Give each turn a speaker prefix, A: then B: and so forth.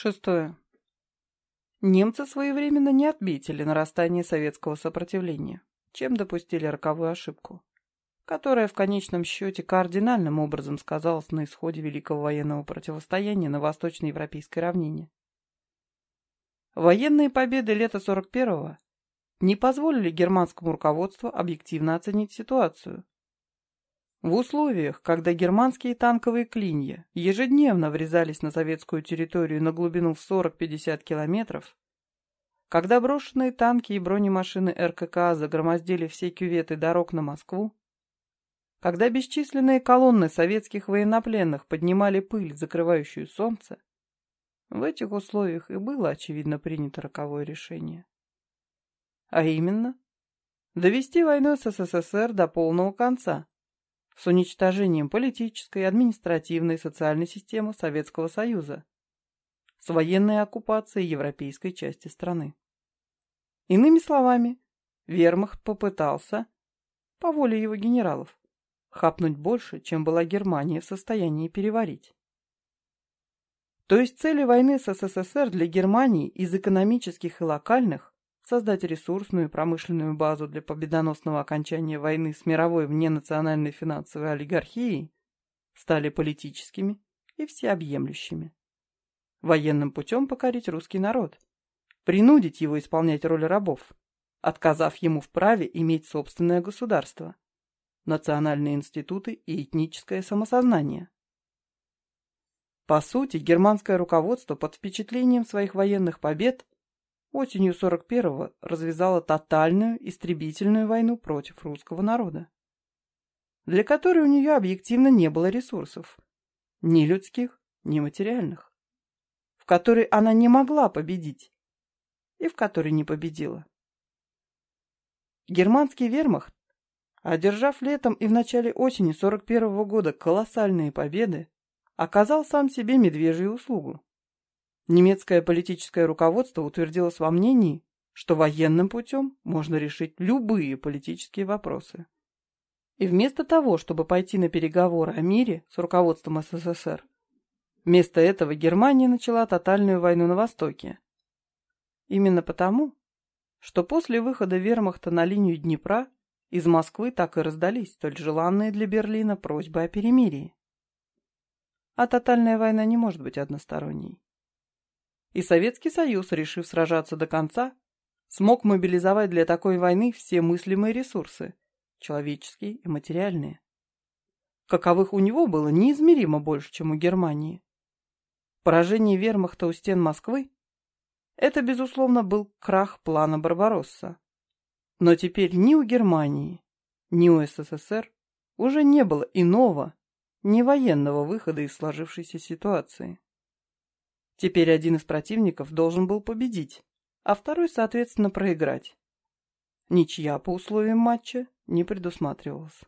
A: Шестое. Немцы своевременно не отметили нарастание советского сопротивления, чем допустили роковую ошибку, которая в конечном счете кардинальным образом сказалась на исходе Великого военного противостояния на Восточноевропейской равнине. Военные победы лета 41-го не позволили германскому руководству объективно оценить ситуацию в условиях, когда германские танковые клинья ежедневно врезались на советскую территорию на глубину в 40-50 километров, когда брошенные танки и бронемашины РКК загромоздили все кюветы дорог на Москву, когда бесчисленные колонны советских военнопленных поднимали пыль, закрывающую солнце, в этих условиях и было, очевидно, принято роковое решение. А именно, довести войну с СССР до полного конца, с уничтожением политической, административной и социальной системы Советского Союза, с военной оккупацией европейской части страны. Иными словами, Вермахт попытался, по воле его генералов, хапнуть больше, чем была Германия в состоянии переварить. То есть цели войны с СССР для Германии из экономических и локальных создать ресурсную и промышленную базу для победоносного окончания войны с мировой вненациональной финансовой олигархией, стали политическими и всеобъемлющими. Военным путем покорить русский народ, принудить его исполнять роль рабов, отказав ему в праве иметь собственное государство, национальные институты и этническое самосознание. По сути, германское руководство под впечатлением своих военных побед – осенью 41-го развязала тотальную истребительную войну против русского народа, для которой у нее объективно не было ресурсов, ни людских, ни материальных, в которой она не могла победить и в которой не победила. Германский вермахт, одержав летом и в начале осени 41 -го года колоссальные победы, оказал сам себе медвежью услугу. Немецкое политическое руководство утвердилось во мнении, что военным путем можно решить любые политические вопросы. И вместо того, чтобы пойти на переговоры о мире с руководством СССР, вместо этого Германия начала тотальную войну на Востоке. Именно потому, что после выхода вермахта на линию Днепра из Москвы так и раздались столь желанные для Берлина просьбы о перемирии. А тотальная война не может быть односторонней и Советский Союз, решив сражаться до конца, смог мобилизовать для такой войны все мыслимые ресурсы, человеческие и материальные. Каковых у него было неизмеримо больше, чем у Германии. Поражение вермахта у стен Москвы – это, безусловно, был крах плана Барбаросса. Но теперь ни у Германии, ни у СССР уже не было иного, не военного выхода из сложившейся ситуации. Теперь один из противников должен был победить, а второй, соответственно, проиграть. Ничья по условиям матча не предусматривалась.